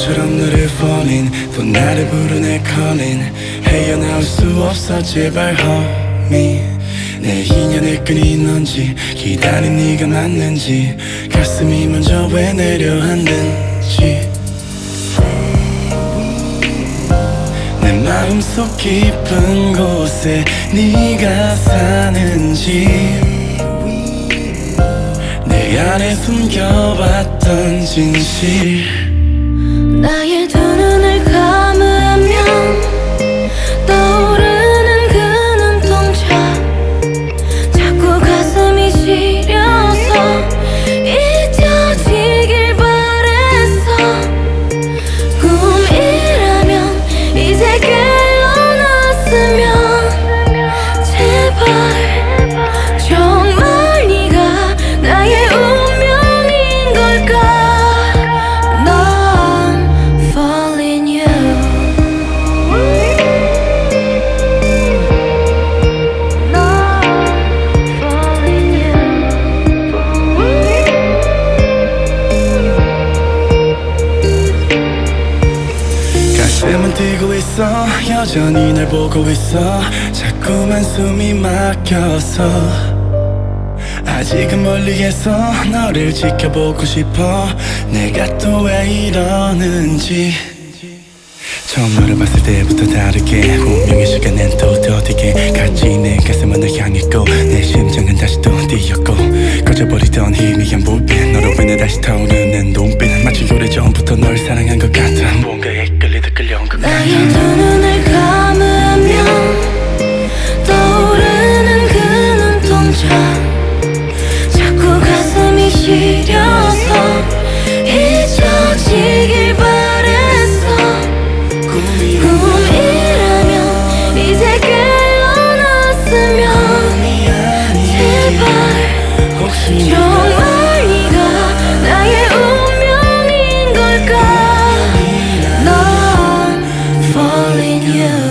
바람처럼 너를 falling 또 나를 부르네 calling. 헤어나올 수 없어 제발 homie. 내 인연의 끈이 있는지 기다린 네가 맞는지 가슴이 먼저 왜 내려앉는지. 내 마음속 깊은 곳에 네가 사는지. 내 안에 숨겨봤던 진실. 이제 있어. 여전히 날 보고 있어. 자꾸만 숨이 막혀서. 아직은 멀리에서 너를 지켜보고 싶어. 내가 또 왜 이러는지. 처음 너를 봤을 때부터 다르게 운명의 시간엔 또 더디게 같이 내 가슴은 널 향했고 내 심장은 다시 또 뛰었고. 꺼져버리던 희미한 불빛 지려서 잊혀지길 바랬어. 꿈이라면 이제 깨어났으면 제발 혹시 정말 네가 나의 운명인 걸까? 넌 falling you